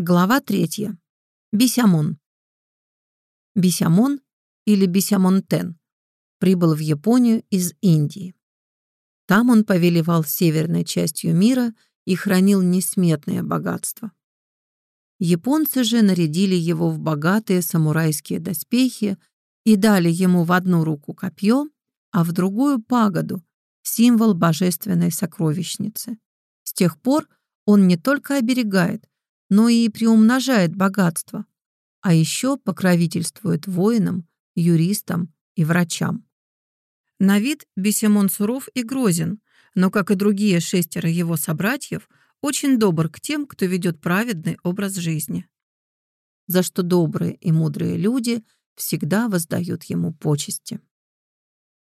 Глава третья. Бисямон. Бисямон или Бисямонтен прибыл в Японию из Индии. Там он повелевал северной частью мира и хранил несметное богатство. Японцы же нарядили его в богатые самурайские доспехи и дали ему в одну руку копье, а в другую пагоду, символ божественной сокровищницы. С тех пор он не только оберегает, но и приумножает богатство, а еще покровительствует воинам, юристам и врачам. На вид Бесемон суров и грозен, но, как и другие шестеро его собратьев, очень добр к тем, кто ведет праведный образ жизни. За что добрые и мудрые люди всегда воздают ему почести.